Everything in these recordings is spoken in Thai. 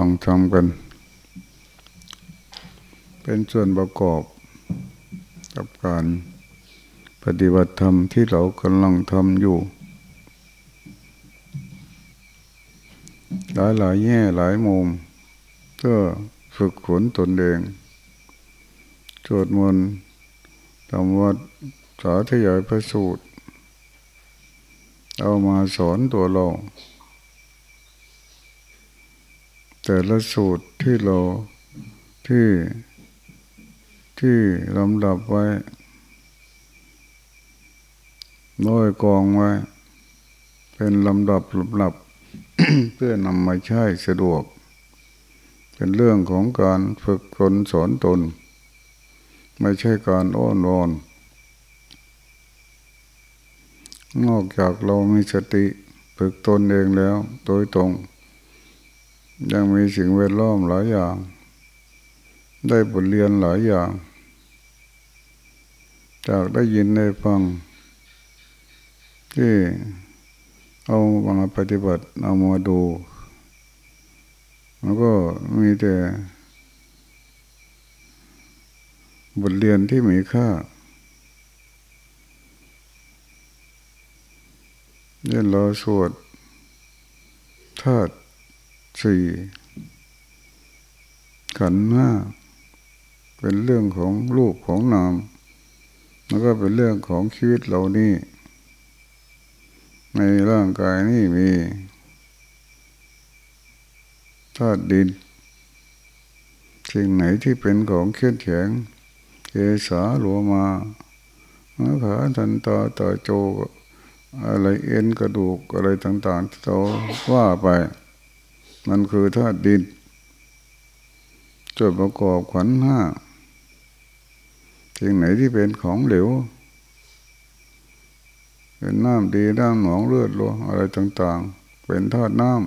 ฟังทำกัน เป็นส่วนประกอบกับการปฏิบัติธรรมที่เรากำลังทำอยู่ หลายหลายแง่หลายมุมเพื่อฝึกฝนตนเองสวดมนต์ทำวัดสาธยายพระสูตร เอามาสอนตัวเรา แต่ละสูตรที่เราที่ที่ลำดับไว้น้อยกองไว้ เป็นลำดับลำดับเพื่อนำมาใช้สะดวก เป็นเรื่องของการฝึกคนสอนตน ไม่ใช่การอ้อนวอนนอกจากเรามีสติ ฝึกตนเองแล้วโดยตรง ยังมีสิ่งแวดล้อมหลายอย่าง ได้บทเรียนหลายอย่าง จากได้ยินได้ฟัง ที่เอามาปฏิบัติเอามาดูมันก็มีแต่บทเรียนที่มีค่าเรียนรอสวดธาตุ สี่ขันห้าเป็นเรื่องของรูปของนามแล้วก็เป็นเรื่องของชีวิตเรานี่ ในร่างกายนี่มีธาตุดิน สิ่งไหนที่เป็นของเคลื่อนแข็งเกสาหลวมาเมื่อขาทันตาตาโจ อะไรเอ็นกระดูกอะไรต่างๆที่เราว่าไป มันคือธาตุดินจดประกอบขวัญห้าสิ่งไหนที่เป็นของเหลวเป็นน้ำดีน้ำหนองเลือดลวอะไรต่างๆ เป็นธาตุน้ำ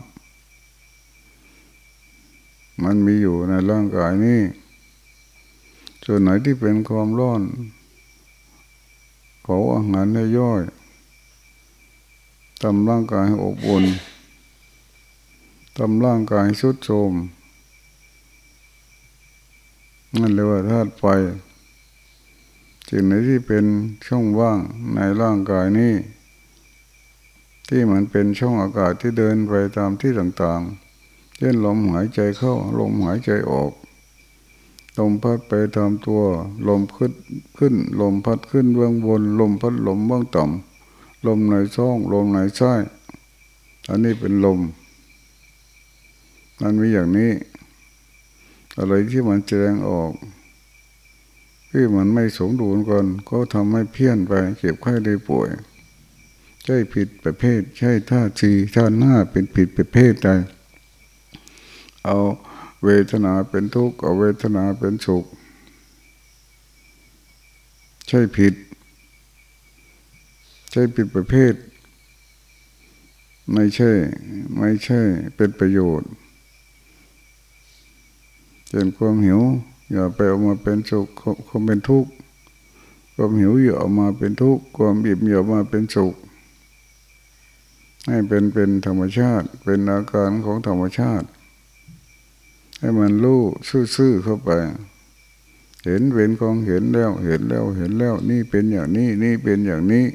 มันมีอยู่ในร่างกายนี้ส่วนไหนที่เป็นความร้อนเขาอาหารให้ย่อยทำร่างกายให้อบอุ่น ทำร่างกายสุดโทมนั่นเรียกว่าธาตุไฟสิ่งไหนที่เป็นช่องว่างในร่างกายนี้ ที่เหมือนเป็นช่องอากาศที่เดินไปตามที่ต่างๆเช่นลมหายใจเข้า ลมหายใจออกลมพัดไปตามตัว ลมขึ้นขึ้น ลมพัดขึ้นเบื้องบน ลมพัดลมเบื้องต่ำลมในช่อง ลมในใช่อันนี้เป็นลม มันมีอย่างนี้ อะไรที่มันแสดงออกที่มันไม่สมดุลกันก็ทำให้เพี้ยนไปเก็บไข้ได้ป่วย ใช่ผิดประเภท ใช่ท่าทีท่าหน้าเป็นผิดประเภทใดเอาเวทนาเป็นทุกข์เอาเวทนาเป็นสุข ใช่ผิด ใช่ผิดประเภท ไม่ใช่ ไม่ใช่เป็นประโยชน์ เช่นความหิว อย่าไปเอามาเป็นสุขความเป็นทุกข์ความหิวอย่าเอามาเป็นทุกข์ความอิ่มอย่ามาเป็นสุข ให้เป็นเป็นธรรมชาติ เป็นอาการของธรรมชาติ ให้มันรู้ซื่อๆเข้าไป เห็นเป็นของเห็นแล้ว เห็นแล้วเห็นแล้ว นี่เป็นอย่างนี้ นี่เป็นอย่างนี้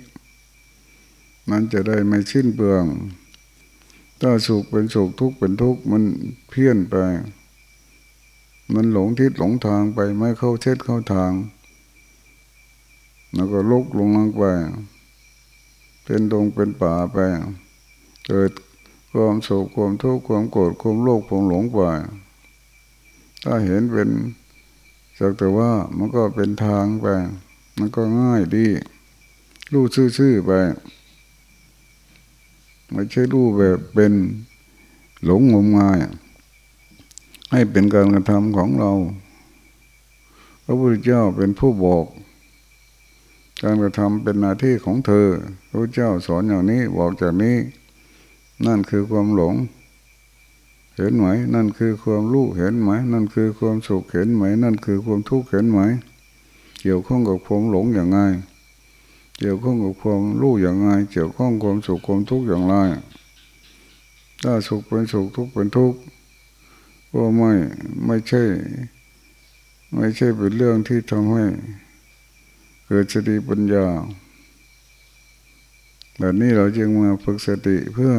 มันจะได้ไม่ชิ้นเปลือง ถ้าสุขเป็นสุขทุกข์เป็นทุกข์มันเพี้ยนไป มันหลงทิศหลงทางไปไม่เข้าเช็ดเข้าทาง แล้วก็ลุกลงลงไป เป็นดงเป็นป่าไป เกิดความโศกความทุกข์ความโกรธความโลภความหลงไปถ้าเห็นเป็นสักแต่ว่ามันก็เป็นทางไป มันก็ง่ายดี รู้ซื่อๆไป ไม่ใช่รู้แบบเป็นหลงงมงาย ให้เป็นการกระทำของเรา พระพุทธเจ้าเป็นผู้บอก การกระทำเป็นหน้าที่ของเธอ พระเจ้าสอนอย่างนี้บอกจากนี้ นั่นคือความหลง เห็นไหม นั่นคือความรู้เห็นไหม นั่นคือความสุขเห็นไหม นั่นคือความทุกข์เห็นไหม เกี่ยวข้องกับความหลงอย่างไงเกี่ยวข้องกับความรู้อย่างไง เกี่ยวข้องความสุขความทุกข์อย่างไร ถ้าสุขเป็นสุขทุกข์เป็นทุกข์ ก็ไม่ไม่ใช่ ไม่ใช่เป็นเรื่องที่ทำให้ เกิดสติปัญญาแบบนี้เราจึงมาฝึกสติเพื่อ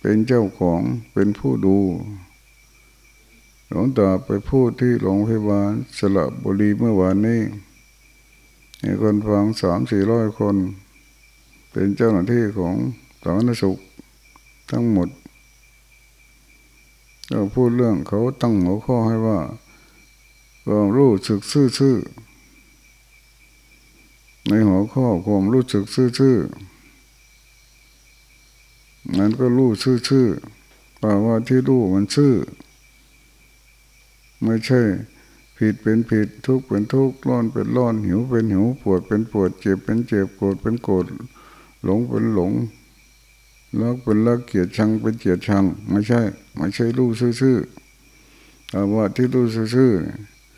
เป็นเจ้าของเป็นผู้ดูหลวงตาไปพูดที่โรงพยาบาลสระบุรีเมื่อวานนี้มีคนฟังสามสี่ร้อยคน เป็นเจ้าหน้าที่ของสาธารณสุขทั้งหมด ก็พูดเรื่องเขาตั้งหัวข้อให้ว่าความรู้สึกซื่อในหัวข้อความรู้สึกซื่อนั้นก็รู้ซื่อๆแปลว่าที่รู้มันซื่อ ไม่ใช่ผิดเป็นผิดทุกข์เป็นทุกข์ร้อนเป็นร้อนหิวเป็นหิวปวดเป็นปวดเจ็บเป็นเจ็บโกรธเป็นโกรธหลงเป็นหลง รักเป็นรักเกลียดชังเป็นเกลียดชัง ไม่ใช่ ไม่ใช่รู้ซื่อๆแต่ว่าที่รู้ซื่อ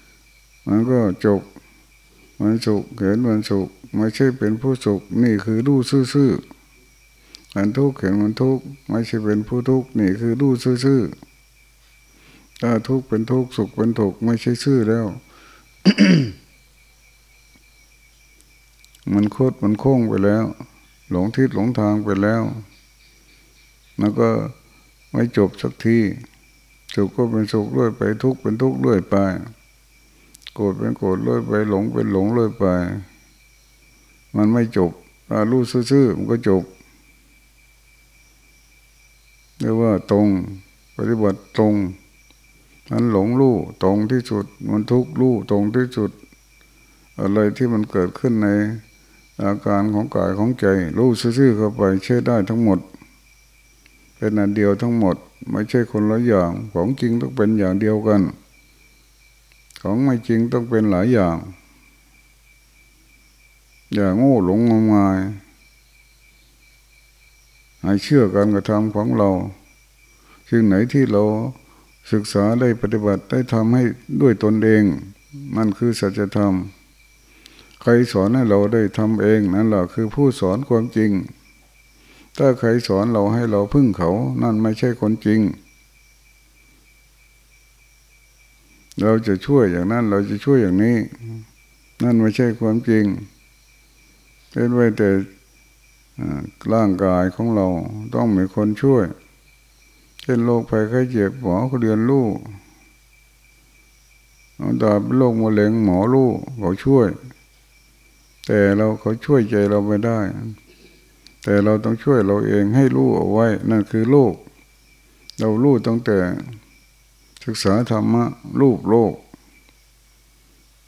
ๆมันก็จบมันสุขเห็นมันสุขไม่ใช่เป็นผู้สุขนี่คือรู้ซื่อๆมันทุกข์เห็นมันทุกข์ไม่ใช่เป็นผู้ทุกข์นี่คือรู้ซื่อๆถ้าทุกข์เป็นทุกข์สุขเป็นทุกข์ไม่ใช่ชื่อแล้วมันโคตรมันโค้งไปแล้ว หลงทิศหลงทางไปแล้ว แล้วก็ไม่จบสักทีสุขก็เป็นสุขด้วยไปทุกข์เป็นทุกข์ด้วยไปโกรธเป็นโกรธด้วยไปหลงเป็นหลงด้วยไป มันไม่จบถ้ารู้ซื่อๆมันก็จบเรียกว่าตรงปฏิบัติตรงมันหลงรู้ตรงที่สุด มันทุกข์รู้ตรงที่สุด อะไรที่มันเกิดขึ้นในอาการของกายของใจรู้ซื่อๆเข้าไปเชื่อได้ทั้งหมด เป็นอันเดียวทั้งหมด ไม่ใช่คนละอย่างของจริงต้องเป็นอย่างเดียวกัน ของไม่จริงต้องเป็นหลายอย่าง อย่างโง่หลงงมงายให้เชื่อการกระทำของเราสิ่งไหนที่เราศึกษาได้ปฏิบัติได้ทำให้ด้วยตนเองนั่นคือสัจธรรม ใครสอนให้เราได้ทำเองนั่นแหละคือผู้สอนความจริง ถ้าใครสอนเราให้เราพึ่งเขา นั่นไม่ใช่คนจริง เราจะช่วยอย่างนั้น เราจะช่วยอย่างนี้ นั่นไม่ใช่ความจริงเป็นไว้แต่ร่างกายของเราต้องมีคนช่วย เช่นโรคภัยไข้เจ็บหมอเขาเรียนรู้ตาเป็นโรคมะเร็งหมอรู้เขาช่วย แต่เราเขาช่วยใจเราไม่ได้ แต่เราต้องช่วยเราเองให้รู้เอาไว้ นั่นคือโลก เรารู้ตั้งแต่ ศึกษาธรรมะรูปโลก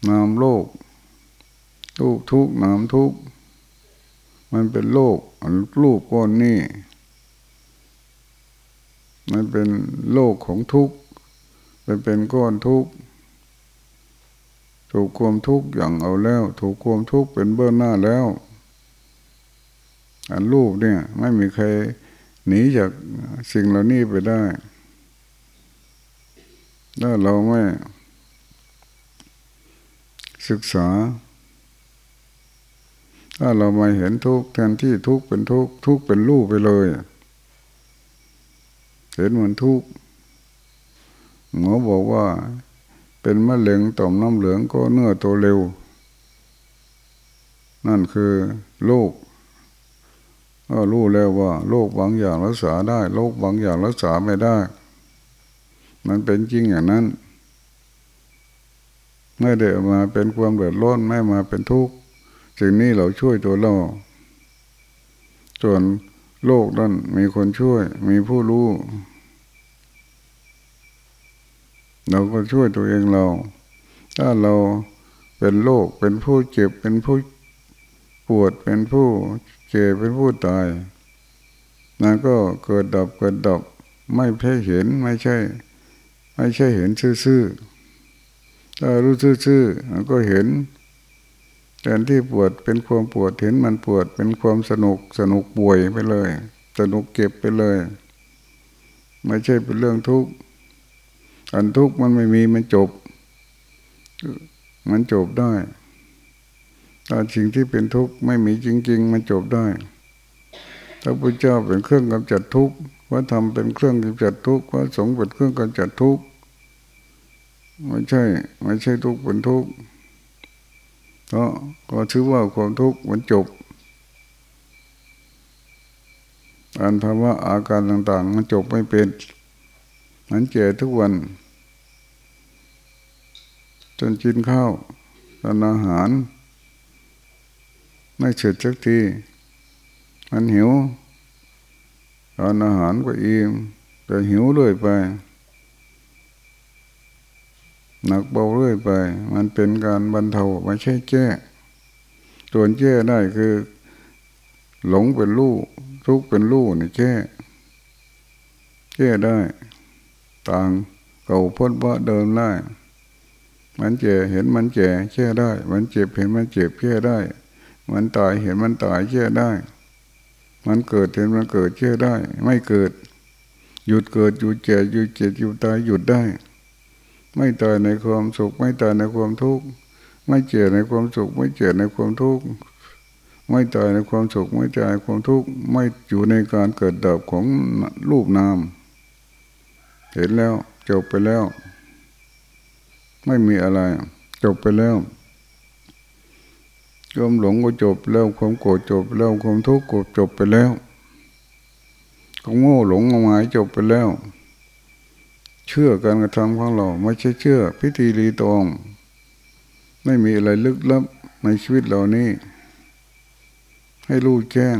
นามโลกรูปทุกนามทุกมันเป็นโลกรูปก้อนนี้มันเป็นโลกของทุกข์มันเป็นก้อนทุกข์ถูกความทุกข์อย่างเอาแล้ว ถูกความทุกข์เป็นเบื้องหน้าแล้ว อันรูปเนี่ย ไม่มีใครหนีจากสิ่งเหล่านี้ไปได้ถ้าเราไม่ศึกษา ถ้าเราไม่เห็นทุกข์แทนที่ทุกข์เป็นทุกข์ทุกข์เป็นรูปไปเลย เห็นมันทุกข์หมอบอกว่า เป็นมะเร็งต่อมน้ำเหลืองก็เนื้อโตเร็ว นั่นคือโรค ก็รู้แล้วว่าโรคบางอย่างรักษาได้โรคบางอย่างรักษาไม่ได้ มันเป็นจริงอย่างนั้น ไม่ได้มาเป็นความเดือดร้อนไม่มาเป็นทุกข์สิ่งนี้เราช่วยตัวเราส่วนโลกนั้นมีคนช่วย มีผู้รู้ เราก็ช่วยตัวเองเรา ถ้าเราเป็นโรคเป็นผู้เจ็บเป็นผู้ ปวดเป็นผู้เจ็บเป็นผู้ตายนั่นก็เกิดดับเกิดดับ ไม่เพ่เห็นไม่ใช่ ไม่ใช่เห็นซื่อๆถ้ารู้ซื่อๆมันก็เห็นแทนที่ปวดเป็นความปวดเห็นมันปวดเป็นความสนุกสนุกป่วยไปเลย สนุกเก็บไปเลย ไม่ใช่เป็นเรื่องทุกข์อันทุกข์มันไม่มีมันจบ มันจบได้ ถ้าสิ่งที่เป็นทุกข์ไม่มีจริง ๆ มันจบได้ถ้าพระเจ้าเป็นเครื่องกำจัดทุกข์ว่าทำเป็นเครื่องกำจัดทุกข์ว่าสงฆ์เป็นเครื่องกำจัดทุกข์ไม่ใช่ ไม่ใช่ทุกข์เป็นทุกข์ก็ก็ชื่อว่าความทุกข์มันจบอันภาวะอาการต่าง ๆ มันจบไม่เป็นมันเจ็ทุกวัน จนกินข้าวทานอาหาร ไม่เฉดสักที มันหิวทานอาหารก็อิ่มแต่หิวเรื่อยไป หนักเบาเรื่อยไป มันเป็นการบรรเทาไม่ใช่แก้ส่วนแก้ได้คือ หลงเป็นลูกทุกเป็นลูกนี่แก้แก้ได้ ต่างเก่าพ้นว่าเดิมได้มันเจ็บเห็นมันเจ็บแก้ได้ มันเจ็บเห็นมันเจ็บแก้ได้ มันตายเห็นมันตายแก้ได้ มันเกิดเห็นมันเกิดแก้ได้ ไม่เกิด หยุดเกิดหยุดเจ็บหยุดเจ็บหยุดตายหยุดได้ ไม่ตายในความสุข ไม่ตายในความทุกข์ไม่เจ็บในความสุข ไม่เจ็บในความทุกข์ไม่ตายในความสุข ไม่ตายในความทุกข์ไม่อยู่ในการเกิดดับของรูปนาม เห็นแล้วจบไปแล้ว ไม่มีอะไร จบไปแล้ว ความหลงก็จบแล้วความโกรธจบแล้วความทุกข์ก็จบไปแล้วความโง่หลงงมงายจบไปแล้ว เชื่อการกระทำของเราไม่ใช่เชื่อ พิธีรีตองไม่มีอะไรลึกลับในชีวิตเรานี้ ให้รู้แจ้ง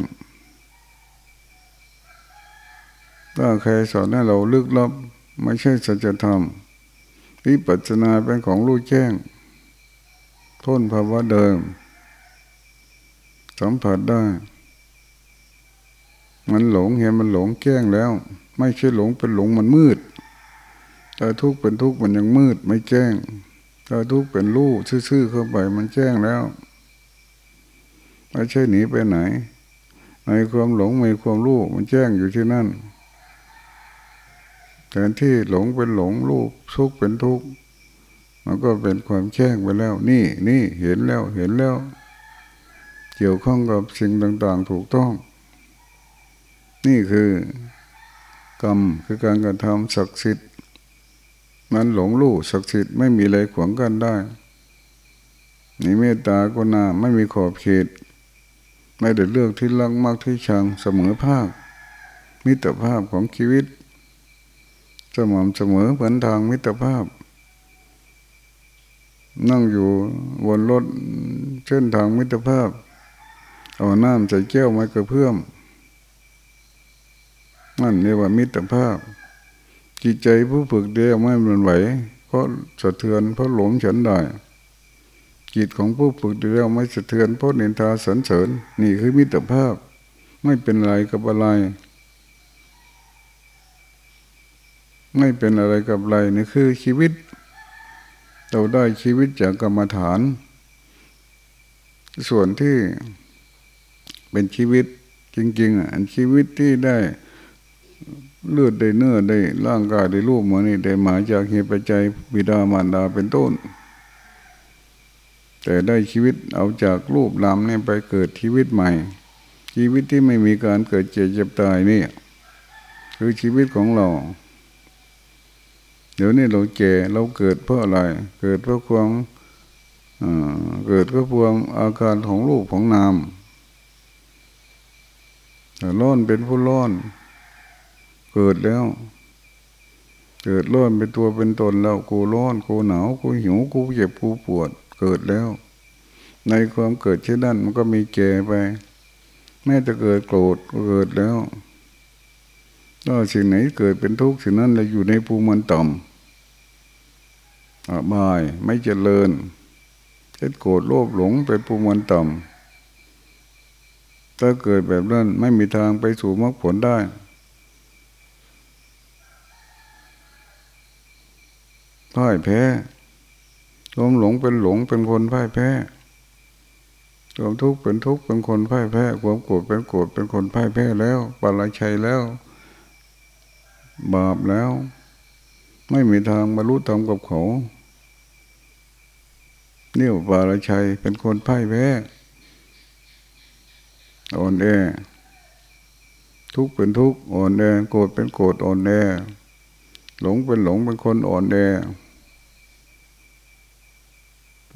ถ้าใครสอนให้เราลึกลับ ไม่ใช่สัจธรรมวิปัสสนาเป็นของรู้แจ้งท้นภาวะเดิม สัมผัสได้ มันหลงเห็นมันหลงแจ้งแล้ว ไม่ใช่หลงเป็นหลงมันมืดถ้าทุกข์เป็นทุกข์มันยังมืดไม่แจ้งถ้าทุกข์เป็นรู้ซื่อๆเข้าไปมันแจ้งแล้วไม่ใช่หนีไปไหนในความหลงมีความรู้มันแจ้งอยู่ที่นั่นแทนที่หลงเป็นหลงรู้ทุกข์เป็นทุกข์มันก็เป็นความแจ้งไปแล้ว นี่นี่เห็นแล้วเห็นแล้ว เกี่ยวข้องกับสิ่งต่างๆ ถูกต้อง นี่คือกรรมคือการกระทำศักดิ์สิทธิ์มันหลงลู่ศักดิ์สิทธิ์ไม่มีอะไรขวางกันได้นี่เมตตากุณาไม่มีขอบเขต ไม่ได้เลือกที่รักมากที่ชังเสมอภาค มิตรภาพของชีวิตสม่ำเสมอเหมือนทางมิตรภาพ นั่งอยู่บนรถเส้นทางมิตรภาพ เอาน้ำใส่แก้วมากระเพื่อมนั่นเรียกว่ามิตรภาพ จิตใจผู้ฝึกเดียวไม่มันไหวเพราะสะเทือนเพราะหลงฉันได้ จิตของผู้ฝึกเดียวไม่สะเทือนเพราะเนินทาสันเสริญ นี่คือมิตรภาพ ไม่เป็นไรกับอะไร ไม่เป็นอะไรกับอะไรนี่คือชีวิต เราได้ชีวิตจากกรรมฐาน ส่วนที่ เป็นชีวิตจริง ๆอะชีวิตที่ได้เลือดได้เนื้อได้ร่างกายได้รูปเหมานี่ได้มาจากเหตุปัจจัยบิดามารดาเป็นต้น แต่ได้ชีวิตเอาจากรูปลามนี่ไปเกิดชีวิตใหม่ ชีวิตที่ไม่มีการเกิดเจ็บเจ็บตายนี่คือชีวิตของเรา เดี๋ยวนี้เราเจ็เราเกิดเพราะอะไร เกิดเพราะความเกิดเพราะความอาการของรูปของนาม ร้อนเป็นผู้ร้อน เกิดแล้ว เกิดร้อนเป็นตัวเป็นตนแล้วกูร้อนกูหนาวกูหิวกูเจ็บกูปวด เกิดแล้ว ในความเกิดเช่นนั้นมันก็มีแก่ไป แม้จะเกิดโกรธก็เกิดแล้วถ้าสิ่งไหนเกิดเป็นทุกข์สิ่งนั้นเราอยู่ในภูมิมันต่ำอบายไม่เจริญเช่นโกรธโลภหลงเป็นภูมิมันต่ำ ถ้าเกิดแบบนั้นไม่มีทางไปสู่มรรคผลได้ พ่ายแพ้ความหลงเป็นหลงเป็นคนพ่ายแพ้ความทุกข์เป็นทุกข์เป็นคนพ่ายแพ้ความโกรธเป็นโกรธเป็นคนพ่ายแพ้แล้วปาราชัยแล้วบาปแล้ว ไม่มีทางบรรลุธรรมกับเขาเนี่ยปาราชัยเป็นคนพ่ายแพ้ อ่อนแอทุกข์เป็นทุกข์อ่อนแอโกรธเป็นโกรธอ่อนแอหลงเป็นหลงเป็นคนอ่อนแอ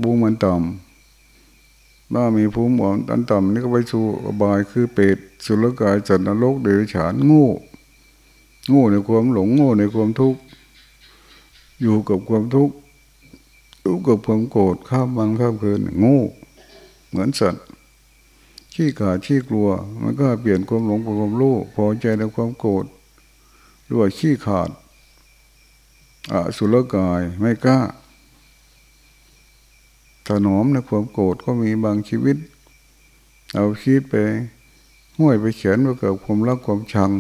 ภูมมันต่ำบ้ามีภูมิอ่อนอันต่ำนี่ก็ไปสู่อบายคือเปรตสุรกายจันนรกเดรัจฉานง่โง่ในความหลงง่ในความทุกข์อยู่กับความทุกข์อยู่กับความโกรธข้ามวันข้ามคืนง่เหมือนสัตว์ ขี้ขาดขี้กลัว มันก็เปลี่ยนความหลงเป็นความรู้พอใจในความโกรธด้วยขี้ขาดอสุรกายไม่กล้าถนอมในความโกรธก็มีบางชีวิต เอาคิดไปห้วยไปเขียนว่าเกิดความรักความชัง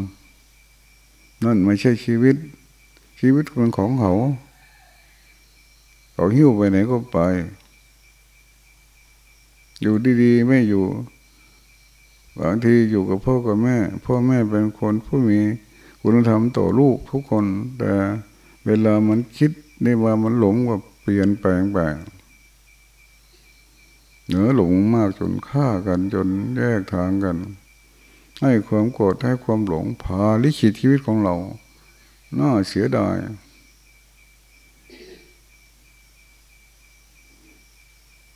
นั่นไม่ใช่ชีวิต ชีวิตเป็นของเขาเขาหิ้วไปไหนก็ไป อยู่ดีๆ ไม่อยู่ บางทีอยู่กับพ่อกับแม่ พ่อแม่เป็นคนผู้มีคุณธรรมต่อลูกทุกคน แต่เวลามันคิดนี่ว่ามันหลงว่าเปลี่ยนแปลงไปเหนือหลงมากจนฆ่ากันจนแยกทางกัน ให้ความโกรธให้ความหลงพาลิขิตชีวิตของเราน่าเสียดาย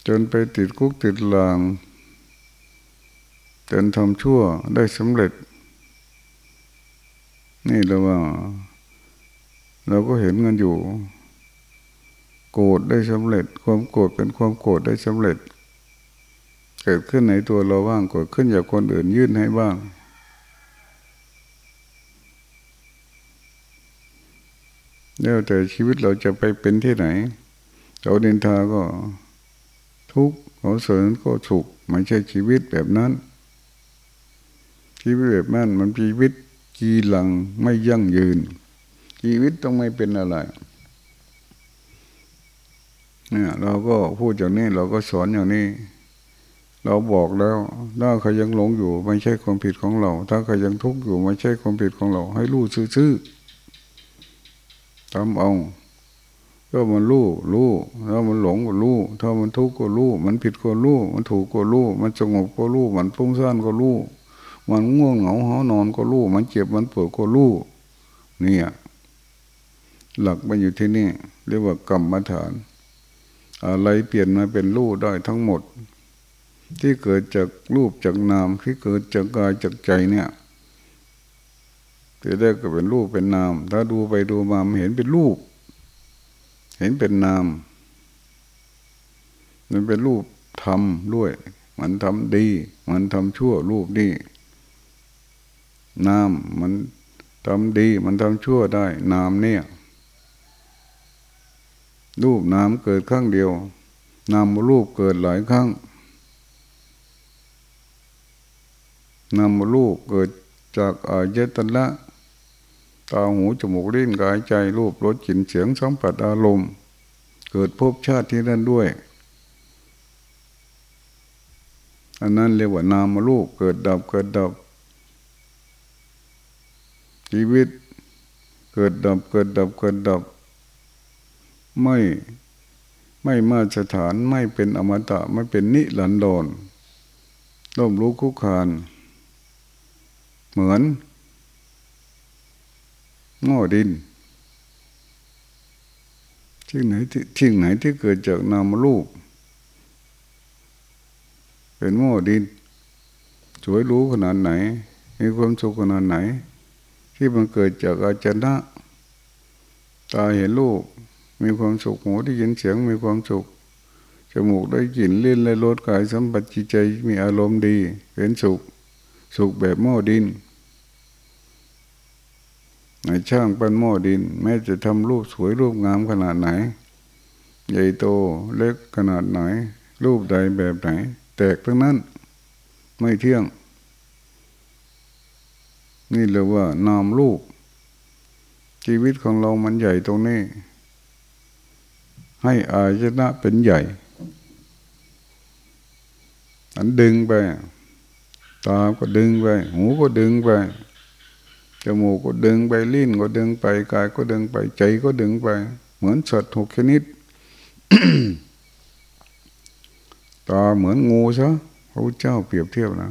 จนไปติดคุกติดลาง จนทำชั่วได้สำเร็จ นี่เราว่า เราก็เห็นกันอยู่ โกรธได้สำเร็จ ความโกรธเป็นความโกรธได้สำเร็จ เกิดขึ้นในตัวเราบ้างเกิดขึ้นจากคนอื่นยื่นให้บ้างแล้วแต่ชีวิตเราจะไปเป็นที่ไหนเขาเดินทาก็ทุกข์เขาเสริญก็สุขไม่ใช่ชีวิตแบบนั้น ชีวิตแบบนั้นมันชีวิตกีหลังไม่ยั่งยืน ชีวิตต้องไม่เป็นอะไรเนี่ยเราก็พูดอย่างนี้เราก็สอนอย่างนี้ เราบอกแล้วถ้าใครยังหลงอยู่ ไม่ใช่ความผิดของเรา ถ้าใครยังทุกข์อยู่ไม่ใช่ความผิดของเรา ให้รู้ซื่อๆทำเอาก็มันรู้รู้ถ้ามันหลงก็รู้ถ้ามันทุกข์ก็รู้มันผิดก็รู้มันถูกก็รู้มันสงบก็รู้มันฟุ้งซ่านก็รู้ มันง่วงเหงาหอนอนก็รู้ มันเจ็บมันปวดก็รู้เนี่ย หลักมันอยู่ที่นี่ เรียกว่ากรรมฐาน อะไรเปลี่ยนมาเป็นรู้ได้ทั้งหมด ที่เกิดจากรูปจากนามที่เกิดจากกายจากใจเนี่ยที่ได้ก็เป็นรูปเป็นนาม ถ้าดูไปดูมาเห็นเป็นรูป เห็นเป็นนามมันเป็นรูปทำด้วย มันทำดี มันทำชั่วรูปดี นามมันทำดีมันทำชั่วได้นามเนี่ย รูปนามเกิดครั้งเดียวนามรูปเกิดหลายครั้งนำรูปเกิดจากอายตนะตาหูจมูกลิ้นกายใจรูปรสกลิ่นเสียงสัมผัสอารมณ์ เกิดภพชาติที่นั่นด้วย อันนั้นเรียกว่านามรูปเกิดดับเกิดดับ ชีวิต เกิดดับเกิดดับเกิดดับ ไม่ไม่มาสถานไม่เป็นอมตะไม่เป็นนิรันดรร่มรู้คุกคาน เหมือนหม้อดินที่ไหนที่ที่ไหนที่เกิดจากนามรูป เป็นหม้อดินสวยรู้ขนาดไหน มีความสุขขนาดไหน ที่มันเกิดจากอาจารย์ตาเห็นรูปมีความสุขหูได้ยินเสียงมีความสุขจมูกได้กลิ่นเล่นและรสกายสัมผัสจิตใจมีอารมณ์ดีเป็นสุข สุขแบบหม้อดินในช่างเป็นหม้อดิน แม้จะทำรูปสวยรูปงามขนาดไหน ใหญ่โตเล็กขนาดไหน รูปใดแบบไหน แตกทั้งนั้น ไม่เที่ยง นี่เรียกว่านามรูปชีวิตของเรามันใหญ่ตรงนี้ ให้อายนะเป็นใหญ่อันดึงไป ตาก็ดึงไป หูก็ดึงไป จมูกก็ดึงไป ลิ้นก็ดึงไป กายก็ดึงไป ใจก็ดึงไป เหมือนสัตว์หกชนิด ตาเหมือนงูซะพระเจ้าเปรียบเทียบนะ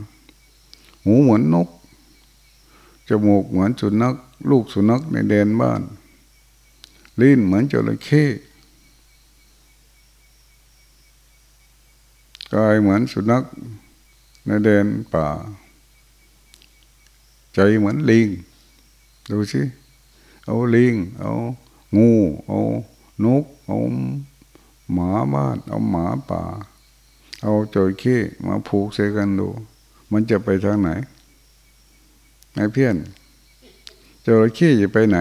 หูเหมือนนก จมูกเหมือนสุนัขลูกสุนัขในแดนบ้าน ลิ้นเหมือนจระเข้กายเหมือนสุนัขในแดนป่า ใจเหมือนลิง ดูสิ เอาลิง เอางู เอานก เอาหมาบ้าน เอาหมาป่า เอาจอยขี้มาผูกเสกันดู มันจะไปทางไหน ไอ้เพี้ยนจระเข้จะไปไหน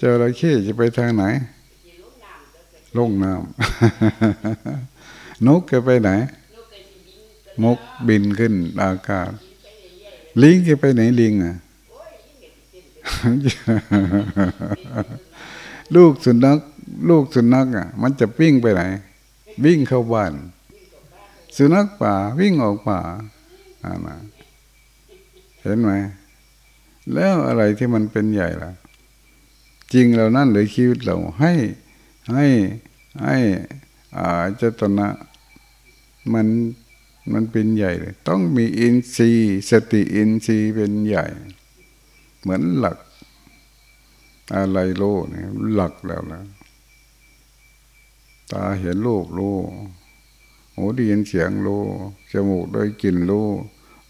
จระเข้จะไปทางไหนลงน้ำนกจะไปไหน มกบินขึ้นอากาศ ลิงจะไปไหนลิงอะลูกสุนัขลูกสุนัขอะ มันจะวิ่งไปไหน วิ่งเข้าบ้าน สุนัขป่าวิ่งออกป่า เห็นไหม แล้วอะไรที่มันเป็นใหญ่ล่ะ จริงเรานั่นเลยชีวิตเราให้ให้ให้อาจตนะมันมันเป็นใหญ่เลย ต้องมีอินทรีย์สติอินทรีย์เป็นใหญ่ เหมือนหลัก อะไรโลเนี่ยหลักแล้วนะตาเห็นโลกโลหูได้ยินเสียงโลจมูกได้กลิ่นโล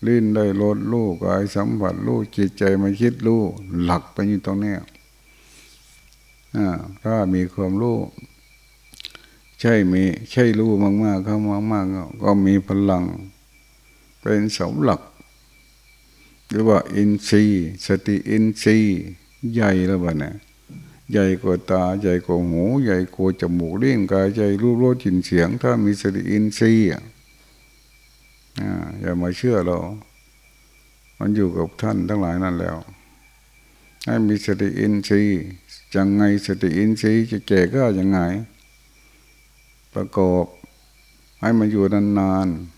ลิ้นได้รสลูกกายสัมผัสลูกจิตใจมาคิดลูกหลักไปอยู่ตรงนี้ถ้ามีความรู้ใช่มีใช่รู้มากๆเข้ามากๆก็มีพลัง เป็นเสาหลัก หรือว่าอินทรีย์สติอินทรีย์ใหญ่แล้วบ้านี่ยใหญ่กว่าตาใหญ่กว่าหู ใหญ่กว่าจมูกเลี้ยงกายใจรูปรสจินเสียง ถ้ามีสติอินทรีย์ อย่ามาเชื่อเรา มันอยู่กับท่านทั้งหลายนั่นแล้ว ให้มีสติอินทรีย์ยังไงสติอินทรีย์จะแก่ก็ยังไง ประกอบให้มันอยู่นานๆ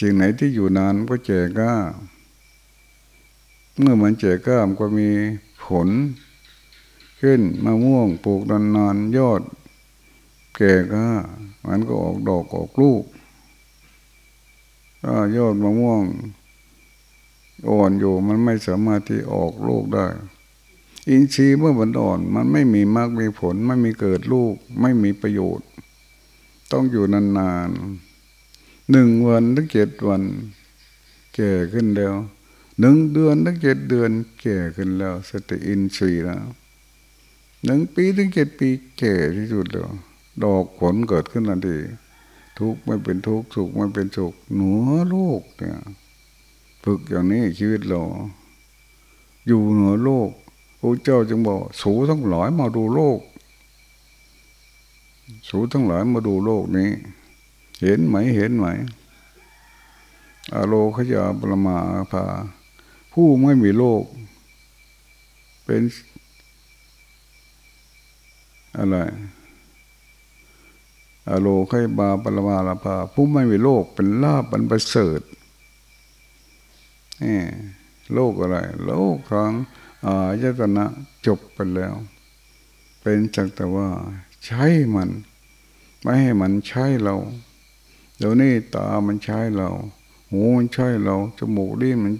สิ่งไหนที่อยู่นานก็แก่ก็ เมื่อมันแก่ก็มันก็มีผล ขึ้นมะม่วงปลูกนานๆยอดแก่ก็มันก็ออกดอกออกลูก ยอดมะม่วงอ่อนอยู่มันไม่สามารถที่ออกลูกได้ อินทรีย์เมื่อมันอ่อนมันไม่มีมากมีผล ไม่มีเกิดลูก ไม่มีประโยชน์ ต้องอยู่นานๆหนึ่งวันถึงเจ็ดวัน แก่ขึ้นแล้วหนึ่งเดือนถึงเจ็ดเดือนแก่ขึ้นแล้ว สติอินทรีย์แล้วหนึ่งปีถึงเจ็ดปีแก่ที่สุดแล้ว ดอกผลเกิดขึ้นทันที ทุกข์ไม่เป็นทุกข์สุขไม่เป็นสุขหนัวโลกเนี่ยฝึกอย่างนี้ชีวิตเราอยู่เหนือโลกพระเจ้าจึงบอก สูทั้งหลายมาดูโลก สูทั้งหลายมาดูโลกนี้ เห็นไหมเห็นไหมอโลขยาปรมาภาผู้ไม่มีโลก เป็นอะไร โลไคบาปรมาลาภาผู้ไม่มีโลกเป็นลาบันประเสริฐนี่โลกอะไร โลกของอายตนะจบไปแล้ว เป็นจักแต่ว่าใช้มัน ไม่ให้มันใช้เรา เดี๋ยวนี้ตามันใช้เรา หูมันใช้เรา จมูกลิ้นมัน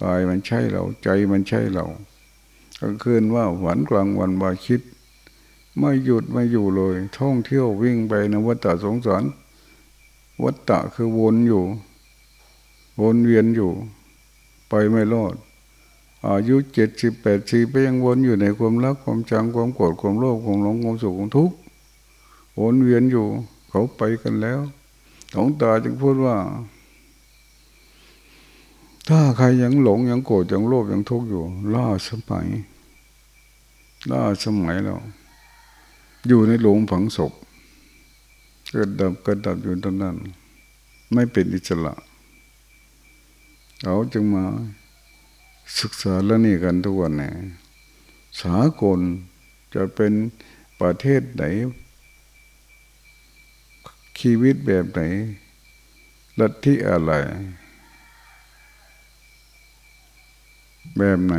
กายมันใช้เรา ใจมันใช้เรากลางคืนว่าหวันกลางวันว่าคิด ไม่หยุดไม่อยู่เลย ท่องเที่ยววิ่งไปในวัฏสงสารวัฏฏะคือวนอยู่ วนเวียนอยู่ ไปไม่รอดอายุเจ็ดสิบแปดสิบไปยังวนอยู่ในความรักความชังความโกรธความโลภความหลงความสุขความทุกข์วนเวียนอยู่ เขาไปกันแล้วของตาจึงพูดว่า ถ้าใครยังหลงยังโกรธยังโลภยังทุกข์อยู่ล่าสมัยล่าสมัยแล้ว อยู่ในหลุมฝังศพเกิดดับเกิดดับอยู่ตรงนั้น ไม่เป็นอิสระเขาจึงมาศึกษาแล้วนี่กันทุกวันเนี่ยสากลจะเป็นประเทศไหน ชีวิตแบบไหน ลัทธิอะไร แบบไหน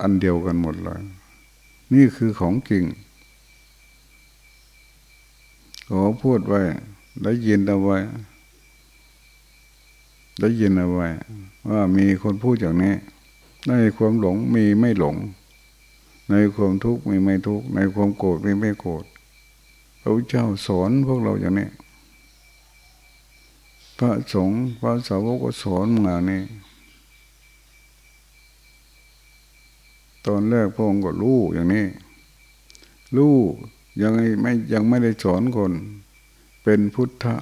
อันเดียวกันหมดเลย นี่คือของจริง ขอพูดไว้ ได้ยินเอาไว้ ได้ยินเอาไว้ ว่ามีคนพูดอย่างนี้ ในความหลงมีไม่หลง ในความทุกข์มีไม่ทุกข์ ในความโกรธมีไม่โกรธพระเจ้าสอนพวกเราอย่างนี้ พระสงฆ์พระสาวกก็สอนมานี่ตอนแรกพระองค์ก็รู้อย่างนี้รู้ ยังไม่ยังไม่ได้สอนคน เป็นพุทธะ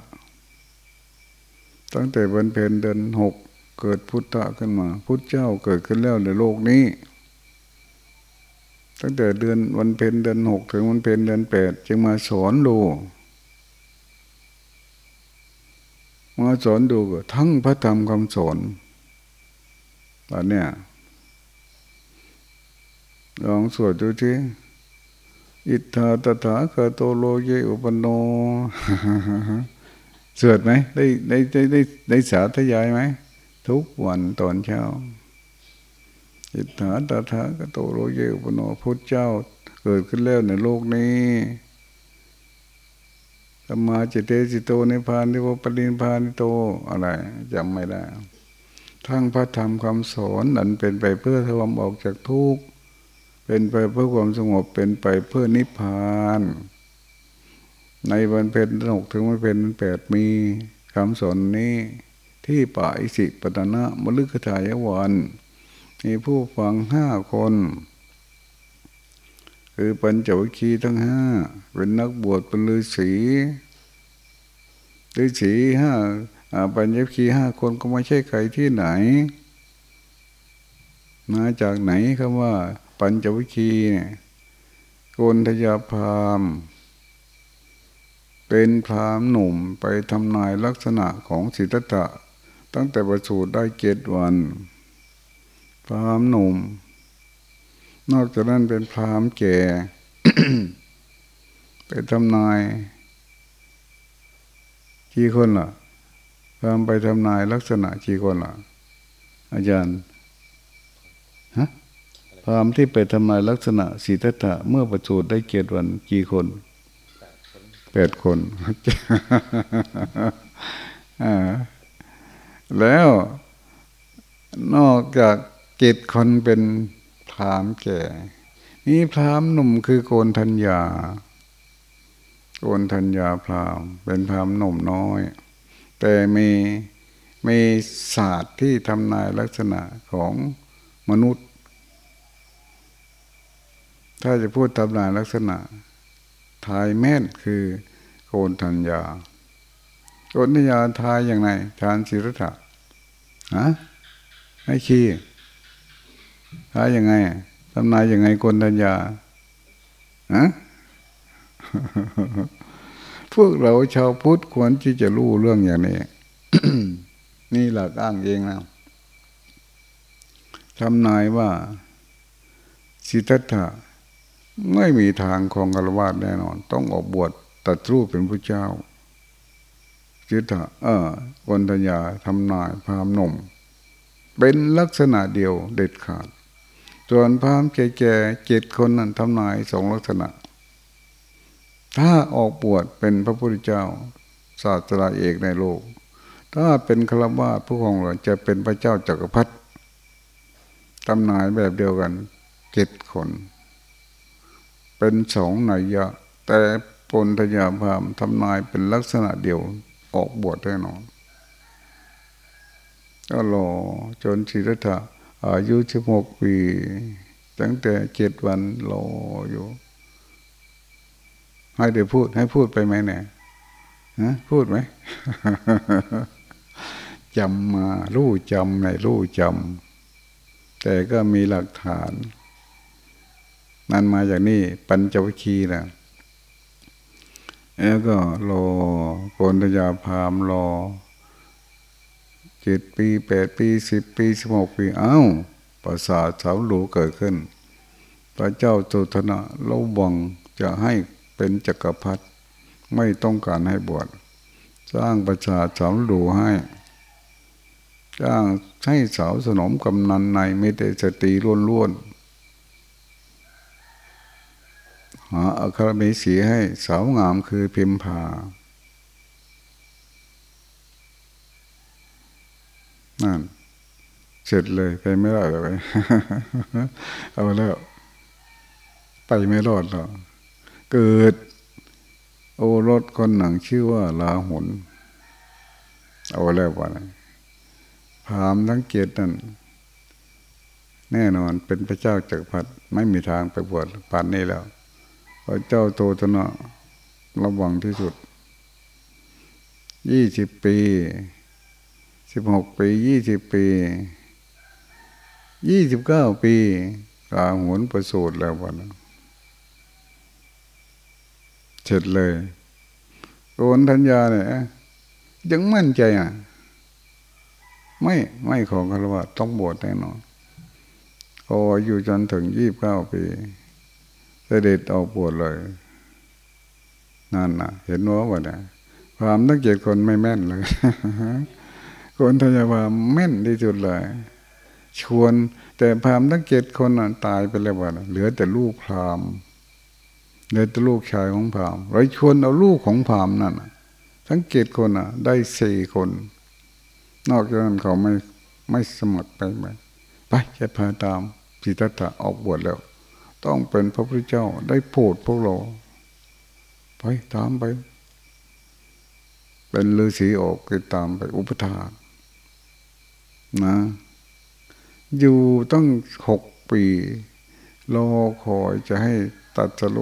ตั้งแต่วันเพ็ญเดือนหกเกิดพุทธะขึ้นมา พุทธเจ้าเกิดขึ้นแล้วในโลกนี้ ตั้งแต่เดือนวันเพ็ญเดือนหกถึงวันเพ็ญเดือนแปดจึงมาสอนดูมาสอนดูก็ทั้งพระธรรมคำสอนตอนเนี้ยลองสวดดูที อิทธาตถาคโตโลเยอุปโนสวดไหมได้ได้ได้ได้ได้สาธยายไหมทุกวันตอนเช้าอิทธาตถาคโตโลเยอุปโนพุทธเจ้าเกิดขึ้นแล้วในโลกนี้ธรรมาจิตเตจิโตในพานที่ว่าปรินพานโตอะไรจำไม่ได้ทั้งพระธรรมคำสอนนั้นเป็นไปเพื่อทวมออกจากทุกข์ เป็นไปเพื่อความสงบเป็นไปเพื่อนิพพาน ในวันเพ็ญหกถึงวันเพ็ญแปดมีคำสอนนี้ที่ป่าอิสิปตนะมฤคทายวันมีผู้ฟังห้าคน คือปัญจวัคคีย์ทั้งห้าเป็นนักบวชเป็นฤาษีฤาษีห้าปัญจวัคคีย์ห้าคนก็ไม่ใช่ใครที่ไหน มาจากไหนคำว่า ปัญจวิคีเนี่ยโกนทยาพามเป็นพรามหนุ่มไปทำนายลักษณะของสิทธัตถะตั้งแต่ประสูติได้เจ็ดวัน พรามหนุ่ม นอกจากนั้นเป็นพรามแก่ ไปทำนายกี่คนล่ะพรามไปทำนายลักษณะกี่คนล่ะ อาจารย์ฮะ พรามที่ไปทำลายลักษณะสีทัตถะเมื่อประสูติได้เกียรติวันกี่คนแปดคน แล้วนอกจากกิจคนเป็นพรามแก่ นี่พรามหนุ่มคือโกนธัญญา โกนธัญญาพรามเป็นพรามหนุ่มน้อย แต่มีมีศาสตร์ที่ทำนายลักษณะของมนุษย์ ถ้าจะพูดตำนานลักษณะทายแม่นคือโกนทัญญาโกนทัญญาทายอย่างไรทานศิรธะฮะไม่ขี้ทายยังไงตำนายยังไงโกนทัญญาฮะพวกเราชาวพุทธควรที่จะรู้เรื่องอย่างนี้ นี่หลักอ้างเองนะทำนายว่าสิทธัตถะ ไม่มีทางของกรวาดแน่นอน ต้องออกบวชตัดรูปเป็นพระเจ้าจิตตะเออวันทยาทำนายพามหนุ่ม เป็นลักษณะเดียวเด็ดขาด ส่วนพามแก่ๆเจ็ดคนนั้นทำนายสองลักษณะ ถ้าออกบวชเป็นพระพุทธเจ้า ศาสตราเอกในโลก ถ้าเป็นครวาผู้ของเราจะเป็นพระเจ้าจักรพรรดิทำนายแบบเดียวกันเจ็ดคน เป็นสองนัยยะ แต่ปนทยาพามทำนายเป็นลักษณะเดียวออกบวชแน่นอนก็รอจนศิรธาอายุสิบหกปี ตั้งแต่เจ็ดวันรออยู่ ให้เดี๋ยวพูดให้พูดไปไหมเนี่ยฮะพูดไหมจำมา รู้จำในรู้จำแต่ก็มีหลักฐาน นันมาจากนี่ปัญจวิคีนะแล้วก็รอโกนทยาพามรอเจ็ดปีแปดปีสิบปีสิบหกปีเอ้าประสาทสาวหลูเกิดขึ้น พระเจ้าสุธนะเล่าวังจะให้เป็นจักรพรรดิไม่ต้องการให้บวชสร้างประสาทสาวหลูให้จ้างให้สาวสนมกำนันในไม่ได้สติล้วนๆ หาอัครมีสีให้สาวงามคือพิมพานั่นเสร็จเลยไปไม่ได้เลยเอาแล้ว ไปไม่รอดหรอกเกิด โอรสคนหนังชื่อว่าลาหุนเอาแล้ววะพามทั้งเกียรตินั่นแน่นอนเป็นพระเจ้าจักรพรรดิไม่มีทางไปบวชป่านนี้แล้ว พระเจ้าโตตนะระวังที่สุด ยี่สิบปี สิบหกปี ยี่สิบปี ยี่สิบเก้าปีกาหุนประสูติแล้ววันเสร็จเลยโอนทัญญาเนี่ยยังมั่นใจอะ ไม่ไม่ของคารวะต้องบวชแน่นอนพออยู่จนถึงยี่บเก้าปี เสด็จออกบวชเลย นั่นนะเห็นว่าวันนี้ความตั้งเจ็ดคนไม่แม่นเลย คนทยาวาแม่นที่สุดเลย ชวนแต่พรามตั้งเจ็ดคนตายไปแล้ววันเหลือแต่ลูกพรามเหลือแต่ลูกชายของพรามเราชวนเอาลูกของพรามนั่นทั้งเจ็ดคนอะ ได้สี่คน นอกจากนั้นเขาไม่ไม่สมัครไปไหมไปจะพาตามสิทธัตถะออกบวชแล้ว ต้องเป็นพระพุทธเจ้าได้โปรดพวกเรา ไปตามไป เป็นฤาษีออกไปตามไปอุปถานะ อยู่ตั้งหกปีรอคอยจะให้ตัดสโล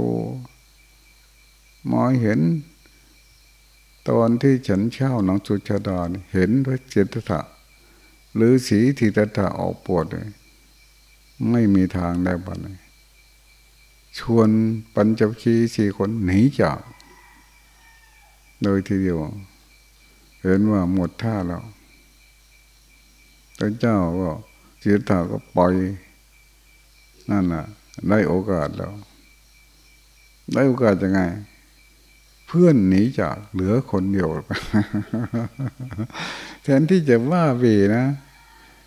มอยเห็น ตอนที่ฉันเช่าหนังสุชาดาเห็นพระเจตถะหรือสีทิตถะออกปวดเลยไม่มีทางได้บัดเลย ชวนปัญจคีสี่คนหนีจาก โดยทีเดียว เห็นว่าหมดท่าแล้วพระเจ้าก็เสียถาก็ปล่อยนั่นน่ะได้โอกาสแล้ว ได้โอกาสยังไง เพื่อนหนีจากเหลือคนเดียวแทนที่จะว่าวีนะ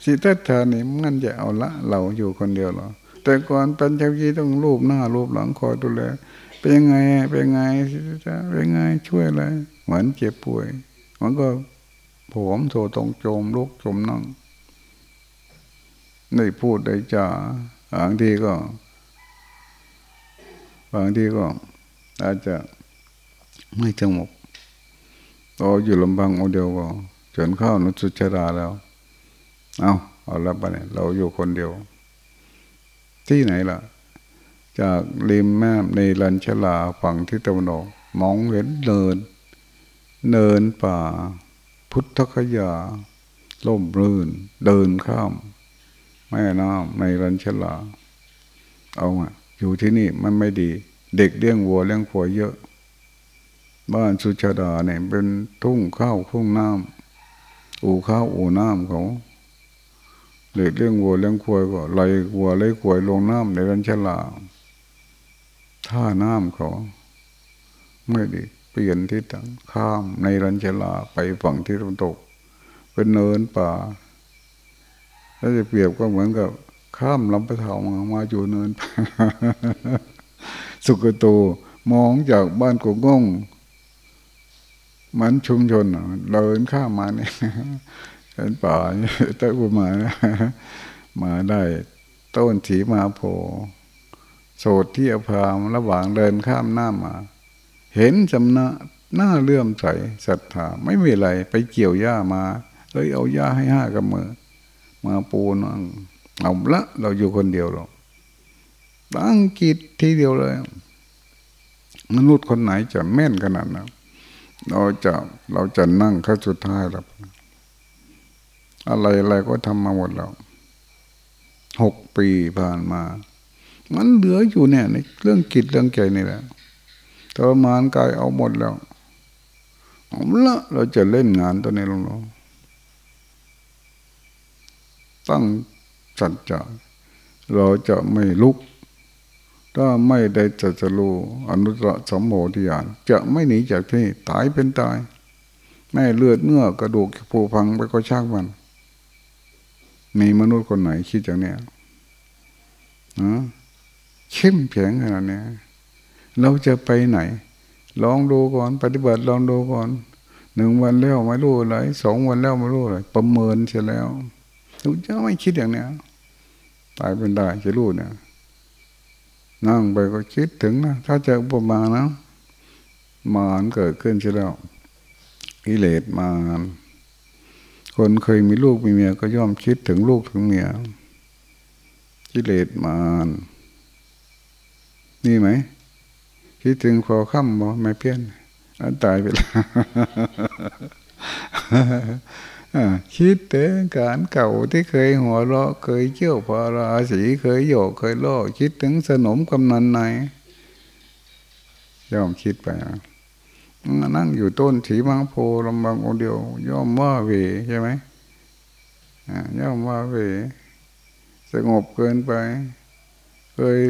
สิทธัตถานี่มันจะเอาละ เราอยู่คนเดียวหรอ แต่ก่อนเป็นเจ้ายีต้องรูปหน้ารูปหลังคอยดูแลเป็นยังไงเป็นยังไงสิทธัตถะเป็นยังไงช่วยอะไรเหมือนเจ็บป่วย มันก็ผมโถตรงโจมลุกจมนั่งได้พูดได้จ่าบางทีก็บางทีก็อาจจะไม่สงบเราอยู่ลำพังโอาเดียวก็จนเข้านุสุชาดาแล้ว เอาเอาละไปเนี่ยเราอยู่คนเดียว ที่ไหนล่ะ จากริมแม่ในลันชลาฝั่งที่ตะวันออกมองเห็นเนิน เนินป่า พุทธคยา ล่มรื่น เดินข้ามแม่น้ำในลันชลา เอาอะอยู่ที่นี่มันไม่ดี เด็กเลี้ยงวัวเลี้ยงควายเยอะ บ้านสุชาดาเนี่ยเป็นทุ่งข้าวทุ่งน้ำอู่ข้าวอู่น้ำเขา เด็กเลี้ยงวัวเลี้ยงควายก็ไล่วัวไหลควายลงน้ำในรันชลาท่าน้ำเขาไม่ดีเปลี่ยนทิศทางข้ามในรันชลาไปฝั่งที่ตะวันตก เป็นเนินป่าถ้าจะเปรียบก็เหมือนกับ ข้ามลำปะเทามามาอยู่เนินสุกโตมองจากบ้านกงงมันชุมชนเดินข้ามมาเนี่ย เห็นป่าต้อุมามาได้ ต้นถีมาโพโสดที่อภามระหว่างเดินข้ามหน้ามา เห็นจำนะหน้าเลื่อมใสศรัทธาไม่มีอะไร ไปเกี่ยวหญ้ามาเลยเอาหญ้าให้ห้ากับมือ มาปูนั่งเอาละ เราอยู่คนเดียวหรอกตั้งกิจทีเดียวเลย มนุษย์คนไหนจะแม่นขนาดนั้นเราจะเราจะนั่งขั้นสุดท้ายแล้ว อะไรอะไรก็ทำมาหมดแล้วหกปีผ่านมา มันเหลืออยู่เนี่ยในเรื่องกิจเรื่องใจนี่แหละทรมานกายเอาหมดแล้วเอาละเราจะเล่นงานตัวนี้ลงเราตั้งสัจจะเราจะไม่ลุก ถ้าไม่ได้จะจะรู้อนุตรสมโภธิญาณจะไม่หนีจากที่ตายเป็นตาย แม่เลือดเนื้อกระดูกผูพังไปก็ช่างมัน มีมนุษย์คนไหนคิดอย่างเนี้ยนะเข้มแข็งขนาดนี้เราจะไปไหน ลองดูก่อน ปฏิบัติลองดูก่อนหนึ่งวันแล้วไม่รู้อะไรสองวันแล้วไม่รู้อะไรประเมินเสร็จแล้วเราจะไม่คิดอย่างเนี้ยตายเป็นได้จะรู้เนี่ยนั่งไปก็คิดถึงนะถ้าจะอุปมานะมารเกิดขึ้นใช่แล้วกิเลสมาร คนเคยมีลูกมีเมียก็ย่อมคิดถึงลูกถึงเมียกิเลสมารนี่ไหม คิดถึงพอค่ำบ่ไม่เพี้ยน อันตายไปแล้วคิดถึงการเก่าที่เคยหัวเราะเคยเกี่ยวพาราสีเคยโยกเคยล่อคิดถึงสนมกำนันไหนย่อมคิดไป นั่งอยู่ต้นถีมังโพลำบางองเดียว ย่อมว่าเวใช่ไหมย่อมว่าเวสงบเกินไป เคย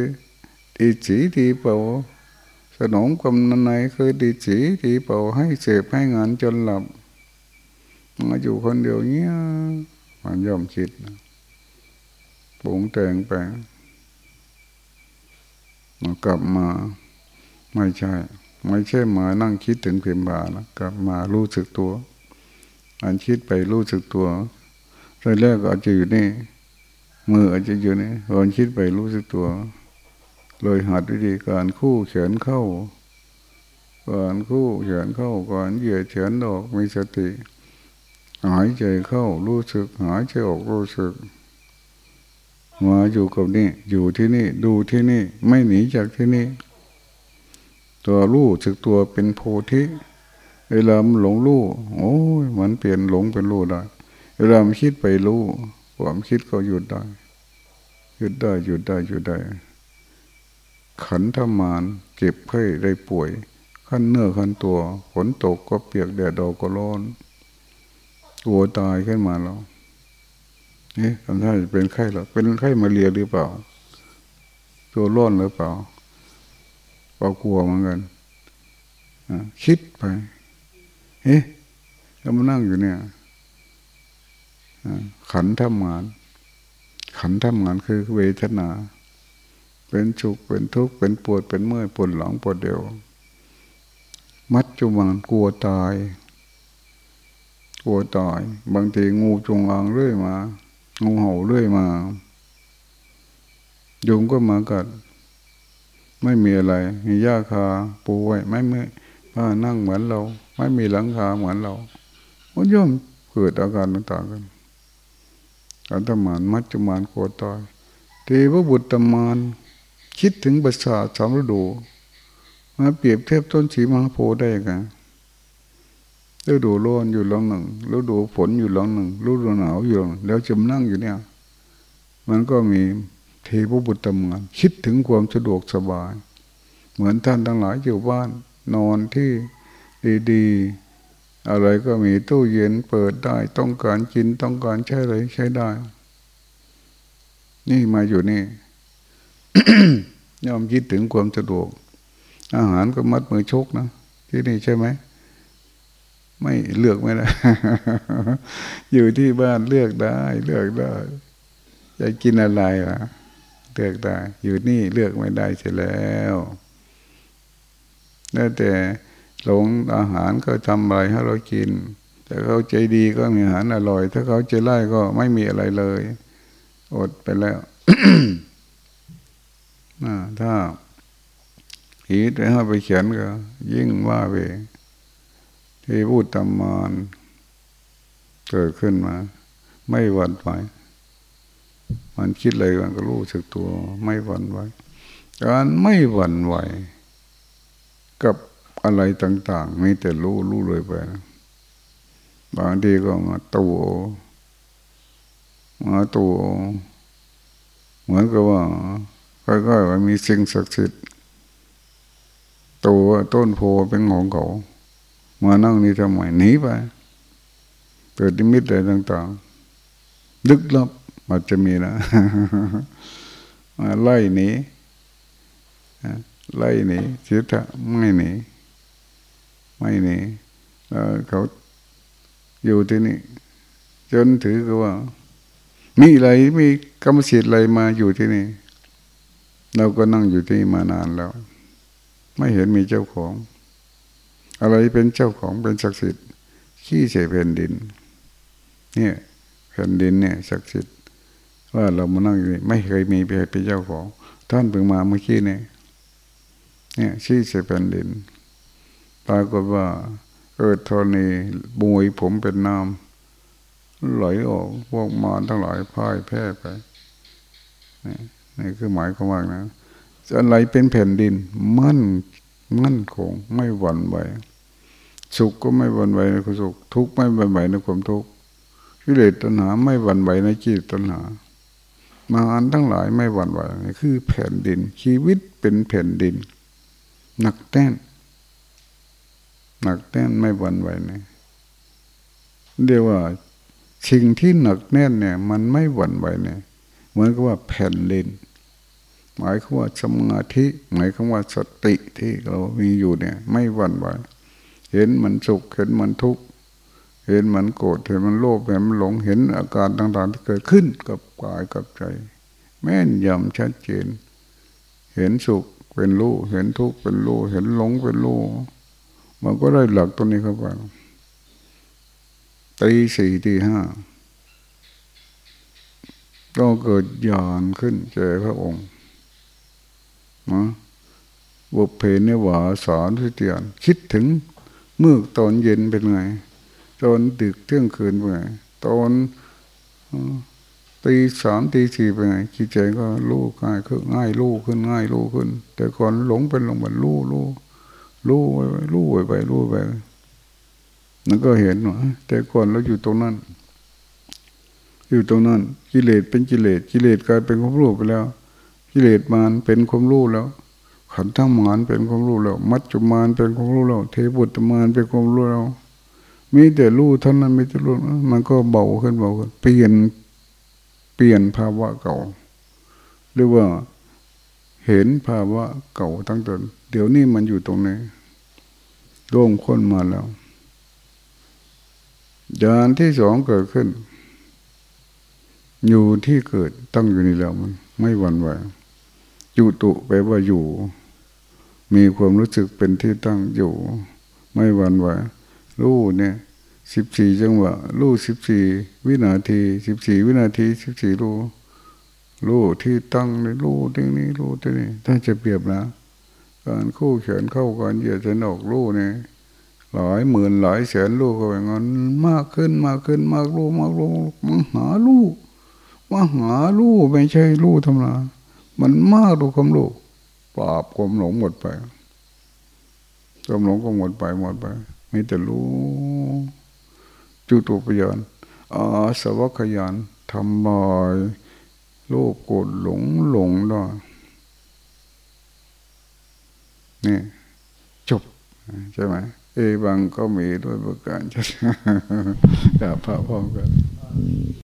ดีจีดีเป่าสนมกำนันไหนเคยดีจีดีเป่าให้เสพให้งานจนหลับมาอยู่คนเดียวเงี้ยมันย่อมคิดปรุงแต่งไปมากลับมาไม่ใช่ ไม่ใช่มานั่งคิดถึงเพียงบานะกลับมารู้สึกตัว อันคิดไปรู้สึกตัวตอนแรกอาจจะอยู่นี่ มืออาจจะอยู่นี่ตอนคิดไปรู้สึกตัว เลยหัดวิธีการคู่เขียนเข้าก่อนคู่เขียนเข้าก่อนเหยียดเขียนออกมีสติ หายใจเข้ารู้สึก หายใจออกรู้สึกมาอยู่กับนี่อยู่ที่นี่ ดูที่นี่ ไม่หนีจากที่นี่ ตัวรู้สึกตัวเป็นโพธิเวลามันหลงรู้โอ้ยมันเปลี่ยนหลงเป็นรู้ได้เวลามันคิดไปรู้ความคิดก็หยุดได้หยุดได้หยุดได้หยุดได้ ขันธมานเก็บให้ได้ป่วย ขั้นเนื้อขั้นตัวฝนตกก็เปียกแดดดอกก็ร้อนกลัวตายขึ้นมาแล้วนี่ทำท่าจะเป็นไข้หรอเป็นไข้มาเรียหรือเปล่า ตัวร้อนหรือเปล่า เปล่ากลัวเหมือนกันคิดไปเอ๊ะแล้วมานั่งอยู่เนี่ยขันทำงาน ขันทำงานคือเวทนา เป็นฉุกเป็นทุกข์เป็นปวดเป็นเมื่อยปวดหลังปวดเดียว มัดจุมันกลัวตาย กลัวตาย บางทีงูจงอางเรื่อยมา งูเห่าเรื่อยมายุงก็มากัด ไม่มีอะไรมีหญ้าคาปูไว้ไม่ไม่ผ้านั่งเหมือนเรา ไม่มีหลังคาเหมือนเรามันย่อมเกิดอาการต่างๆกันอัตมานมัจจุมานโกตายเทวบุตรมาน คิดถึงประสาทสามฤดูมาเปรียบเทียบต้นสีมังโพได้กันฤดูร้อนอยู่หลังหนึ่งฤดูฝนอยู่หลังหนึ่งฤดูหนาวอยู่แล้วจมนั่งอยู่เนี่ย มันก็มี เทพบุตรมาน คิดถึงความสะดวกสบาย เหมือนท่านทั้งหลายอยู่บ้าน นอนที่ดีๆ อะไรก็มีตู้เย็นเปิดได้ ต้องการกินต้องการใช้อะไรใช้ได้ นี่มาอยู่นี่ยอมคิดถึงความสะดวก อาหารก็มัดมือชกนะที่นี่ใช่ไหมไม่เลือกไม่ได้อยู่ที่บ้านเลือกได้ เลือกได้จะกินอะไรล่ะ เลือกได้ อยู่นี่เลือกไม่ได้เสียแล้วแล้วแต่หลงอาหารก็ทำอะไรให้เรากิน แต่เขาใจดีก็มีอาหารอร่อย ถ้าเขาใจไล่ก็ไม่มีอะไรเลย อดไปแล้วถ้าหีดให้ไปเขียนก็ ยิ่งว่าเวที่พูดตำมานเกิดขึ้นมา ไม่หวั่นไหว มันคิดอะไรมันก็รู้สึกตัว ไม่หวั่นไหวการไม่หวั่นไหว กับอะไรต่างๆไมีแต่รู้รู้เลยไปบางทีก็มาตัวมาตัวเหมือนกับว่าค่อยๆว่ามีสิ่งศักดิ์สิทธิ์ตัวต้นโพเป็นของเขามานั่งนี่ทำไมหนีไปเกิดนิมิตอะไรต่างๆลึกลับ อาจจะมีนะมาไล่หนีไล่หนีเสียทะไม่หนีไม่หนีเขาอยู่ที่นี่ จนถือก็ว่า มีอะไรมีกรรมสิทธิ์อะไรมาอยู่ที่นี่ เราก็นั่งอยู่ที่นี่มานานแล้ว ไม่เห็นมีเจ้าของ อะไรเป็นเจ้าของเป็นศักดิ์สิทธิ์ขี้เสแผ่นดิน เนี่ยแผ่นดินเนี่ยศักดิ์สิทธิ์ ว่าเรามานั่งอยู่ไม่เคยมีเป็นเจ้าของ ท่านเพิ่งมาเมื่อกี้เนี่ยเนี่ยชี้เสแผ่นดินปรากฏว่าเกิดธรณีบวยผมเป็นน้ำไหลออกพวกมารทั้งหลายพ่ายแพ้ไปนี่นี่คือหมายความว่านะอะไรเป็นแผ่นดิน มั่นมั่นคงไม่หวั่นไหวสุขก็ไม่หวั่นไหวในความสุข ทุกข์ไม่หวั่นไหวในความทุกข์กิเลสตัณหาไม่หวั่นไหวในจิตตัณหา มาอันทั้งหลายไม่หวั่นไหวคือแผ่นดิน ชีวิตเป็นแผ่นดิน หนักแน่นหนักแน่นไม่หวั่นไหวเนี่ยเรียกว่าสิ่งที่หนักแน่นเนี่ย มันไม่หวั่นไหวเนี่ยเหมือนกับว่าแผ่นดิน หมายความว่าสมาธิหมายความว่าสติที่เรามีอยู่เนี่ย ไม่หวั่นไหวเห็นมันสุขเห็นมันทุกข์ เห็นมันโกรธเห็นมันโลภเห็นมันหลงเห็นอาการต่างๆที่เกิดขึ้นกับกายกับใจ แม่นยำชัดเจน เห็นสุขเป็นรู้เห็นทุกข์เป็นรู้เห็นหลงเป็นรู้มันก็ได้หลักตัวนี้เข้าไปตีสี่ตีห้าก็เกิดญาณขึ้นเจอพระองค์นะบุพเพเนวาสารทิเตียนคิดถึงเมื่อตอนเย็นเป็นไง ตอนดึกเที่ยงคืนเป็นไงตอนตีสามตีสี่เป็นไงจิตใจก็รู้ง่ายขึ้นง่ายรู้ขึ้นง่ายรู้ขึ้น แต่ก่อนหลงเป็นหลงมันรู้รู้รู้ไปรู้ไปรู้ไปนั่นก็เห็นว่าแต่ก่อนเราอยู่ตรงนั้น อยู่ตรงนั้น กิเลสเป็นกิเลสกิเลสกลายเป็นความรู้ไปแล้ว กิเลสมานเป็นความรู้แล้ว ขันธ์ทั้งมานเป็นความรู้แล้ว มัจจุมานเป็นความรู้แล้ว เทบุตรมานเป็นความรู้แล้ว มีแต่รู้เท่านั้นไม่จะรู้มันก็เบาขึ้นเบาขึ้นเปลี่ยนเปลี่ยนภาวะเก่า หรือว่าเห็นภาวะเก่าทั้งแตนเดี๋ยวนี้มันอยู่ตรงนี้ร่วมค้นมาแล้วยานที่สองเกิดขึ้น อยู่ที่เกิดตั้งอยู่นี่แล้วมัน ไม่หวั่นไหวอยู่ตุแปลว่าอยู่ มีความรู้สึกเป็นที่ตั้งอยู่ ไม่หวั่นไหว รู้เนี่ยสิบสี่จังหวะรู้สิบสี่วินาทีสิบสี่วินาทีสิบสี่รู้รู้ที่ตั้งในรู้ที่นี้รู้ที่นี้ถ้าจะเปรียบนะ การคู่เขียนเข้ากันเหยียดจะนอกรู้เนี่ยหลายหมื่นหลายแสนลูกก็อย่างนั้นมากขึ้นมากขึ้นมากลูกมากลูกมหาลูกมหาลูกไม่ใช่ลูกธรรมดามันมากดูความลูกปราบความหลงหมดไปความหลงก็หมดไปหมดไป มีแต่รู้จุตุปยานอาสวัคยานทำบายโลภโกรธหลงหลงได้นี่จบใช่ไหมเอบางก็มีด้วยประการจะกับพระพ่อกัน